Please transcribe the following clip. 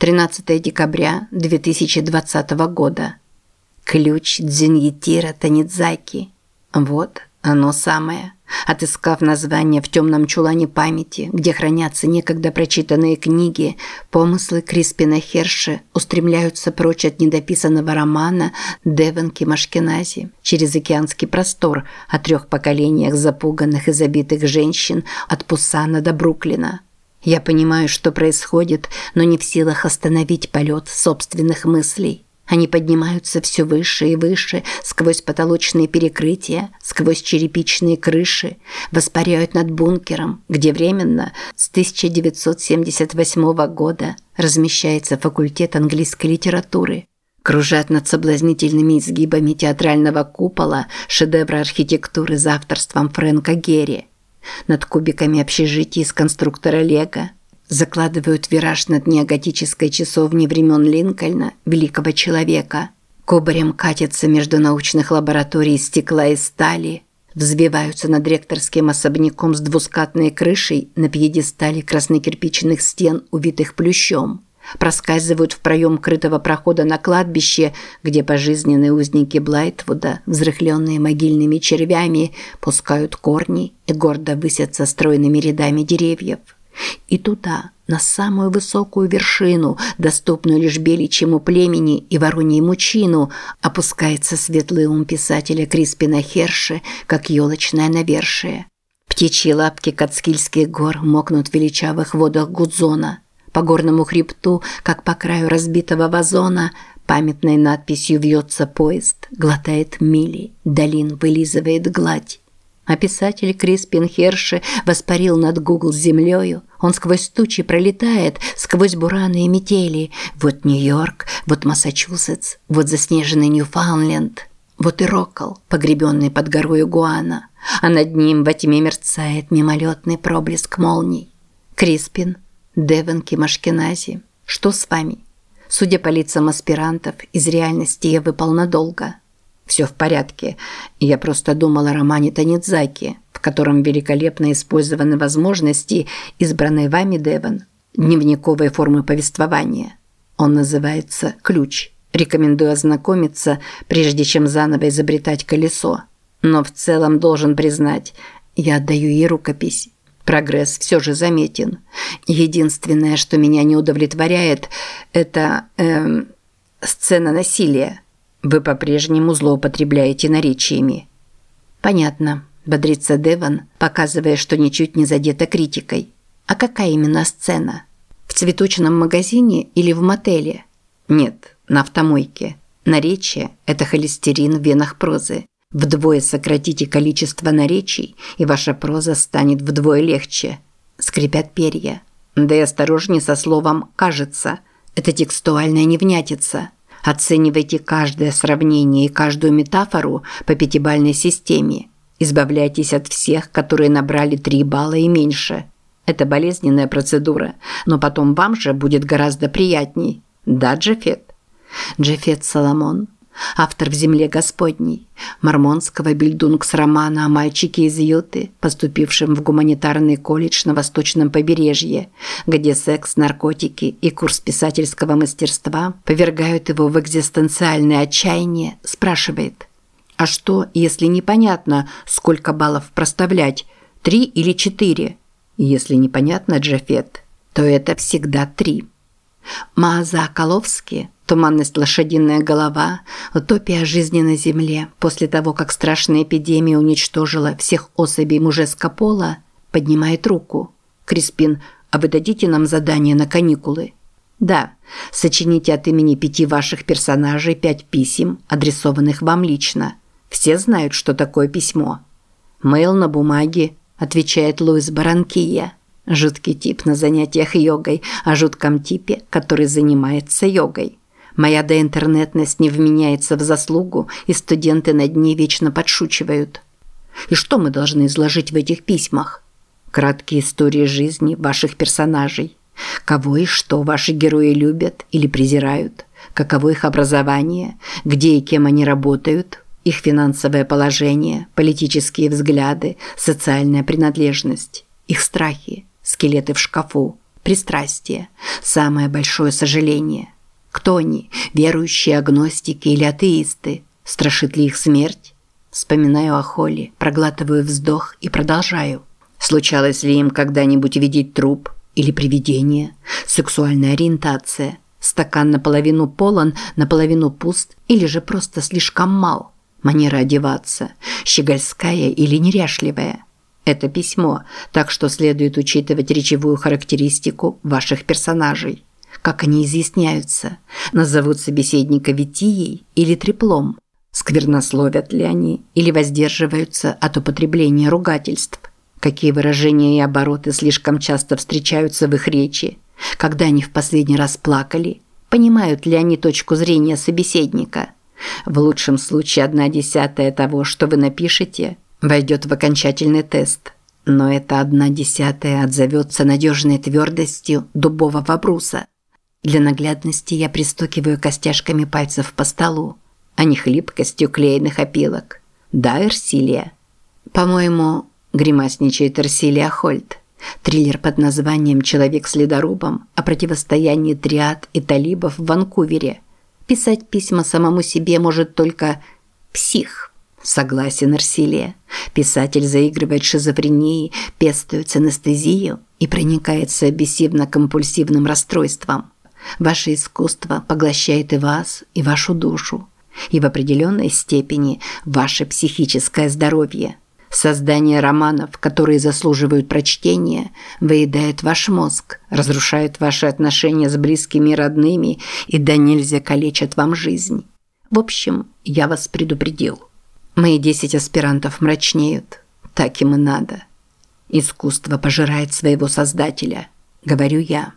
13 декабря 2020 года. Ключ Дзюньетира Танидзаки. Вот оно самое. Отыскав название в темном чулане памяти, где хранятся некогда прочитанные книги, помыслы Криспина Херши устремляются прочь от недописанного романа Девонки Машкенази через океанский простор о трех поколениях запуганных и забитых женщин от Пусана до Бруклина. Я понимаю, что происходит, но не в силах остановить полет собственных мыслей. Они поднимаются все выше и выше, сквозь потолочные перекрытия, сквозь черепичные крыши, воспаряют над бункером, где временно с 1978 года размещается факультет английской литературы. Кружат над соблазнительными изгибами театрального купола шедевры архитектуры за авторством Фрэнка Герри. Над кубиками общежитий из конструктора Лего – закладывают вираж на дне готической часовни времен Линкольна, великого человека. Кобарем катятся между научных лабораторий стекла и стали, взбиваются над ректорским особняком с двускатной крышей на пьедестале краснокирпичных стен, увитых плющом. Проскальзывают в проем крытого прохода на кладбище, где пожизненные узники Блайтвуда, взрыхленные могильными червями, пускают корни и гордо высятся стройными рядами деревьев. И туда, на самую высокую вершину, доступную лишь беличьему племени и вороньему чину, опускается светлый ум писателя Криспина Херши, как елочное навершие. Птичьи лапки Кацкильских гор мокнут в величавых водах Гудзона. По горному хребту, как по краю разбитого вазона, памятной надписью вьется поезд, глотает мили, долин вылизывает гладь. А писатель Криспин Херши воспарил над Гугл землею. Он сквозь тучи пролетает, сквозь бураны и метели. Вот Нью-Йорк, вот Массачусетс, вот заснеженный Ньюфаундленд. Вот и Роккл, погребенный под горой Гуана. А над ним во тьме мерцает мимолетный проблеск молний. Криспин, Девон Кимашкенази, что с вами? Судя по лицам аспирантов, из реальности я выпал надолго. Все в порядке. Я просто думал о романе Танидзаки, в котором великолепно использованы возможности, избранной вами, Деван, дневниковой формы повествования. Он называется «Ключ». Рекомендую ознакомиться, прежде чем заново изобретать колесо. Но в целом должен признать, я отдаю ей рукопись. Прогресс все же заметен. Единственное, что меня не удовлетворяет, это эм, сцена насилия. Вы по-прежнему злоупотребляете наречиями. Понятно, бодрится Деван, показывая, что ничуть не задета критикой. А какая именно сцена? В цветочном магазине или в мотеле? Нет, на автомойке. Наречие – это холестерин в венах прозы. Вдвое сократите количество наречий, и ваша проза станет вдвое легче. Скрипят перья. Да и осторожнее со словом «кажется». Это текстуальная невнятица – Оценивайте каждое сравнение и каждую метафору по пятибалльной системе. Избавляйтесь от всех, которые набрали три балла и меньше. Это болезненная процедура, но потом вам же будет гораздо приятней. Да, Джеффет? Джеффет Соломон – автор «В земле Господней», мормонского бильдунгс-романа о мальчике из Юты, поступившем в гуманитарный колледж на восточном побережье, где секс, наркотики и курс писательского мастерства повергают его в экзистенциальное отчаяние, спрашивает «А что, если непонятно, сколько баллов проставлять, три или четыре?» Если непонятно, Джафет, то это всегда три. Мааза Коловский – Туманность лошадиная голова, утопия жизни на земле после того, как страшная эпидемия уничтожила всех особей мужеского пола, поднимает руку. Криспин, а вы дадите нам задание на каникулы? Да, сочините от имени пяти ваших персонажей пять писем, адресованных вам лично. Все знают, что такое письмо. Мейл на бумаге, отвечает Луис Баранкия. Жуткий тип на занятиях йогой, о жутком типе, который занимается йогой. Моя доинтернетность не вменяется в заслугу, и студенты над ней вечно подшучивают. И что мы должны изложить в этих письмах? Краткие истории жизни ваших персонажей. Кого и что ваши герои любят или презирают? Каково их образование? Где и кем они работают? Их финансовое положение, политические взгляды, социальная принадлежность, их страхи, скелеты в шкафу, пристрастие, самое большое сожаление. Кто они, верующие агностики или атеисты? Страшит ли их смерть? Вспоминаю о Холли, проглатываю вздох и продолжаю. Случалось ли им когда-нибудь видеть труп или привидение? Сексуальная ориентация? Стакан наполовину полон, наполовину пуст или же просто слишком мал? Манера одеваться? Щегольская или неряшливая? Это письмо, так что следует учитывать речевую характеристику ваших персонажей. Как они изъясняются? Назовут собеседника Витией или треплом? Сквернословят ли они или воздерживаются от употребления ругательств? Какие выражения и обороты слишком часто встречаются в их речи? Когда они в последний раз плакали? Понимают ли они точку зрения собеседника? В лучшем случае одна десятая того, что вы напишете, войдет в окончательный тест. Но эта одна десятая отзовется надежной твердостью дубового бруса. Для наглядности я пристукиваю костяшками пальцев по столу, а не хлипкостью клеенных опилок. Да, Эрсилия? По-моему, гримасничает Эрсилия Хольт. Триллер под названием «Человек с ледорубом» о противостоянии триад и талибов в Ванкувере. Писать письма самому себе может только псих. Согласен, Арсилия. Писатель заигрывает шизофренией, пестует анестезию и проникается обессивно-компульсивным расстройством. Ваше искусство поглощает и вас, и вашу душу, и в определенной степени ваше психическое здоровье. Создание романов, которые заслуживают прочтения, выедает ваш мозг, разрушает ваши отношения с близкими и родными и да нельзя калечат вам жизнь. В общем, я вас предупредил. Мои десять аспирантов мрачнеют. Так им и надо. Искусство пожирает своего создателя, говорю я.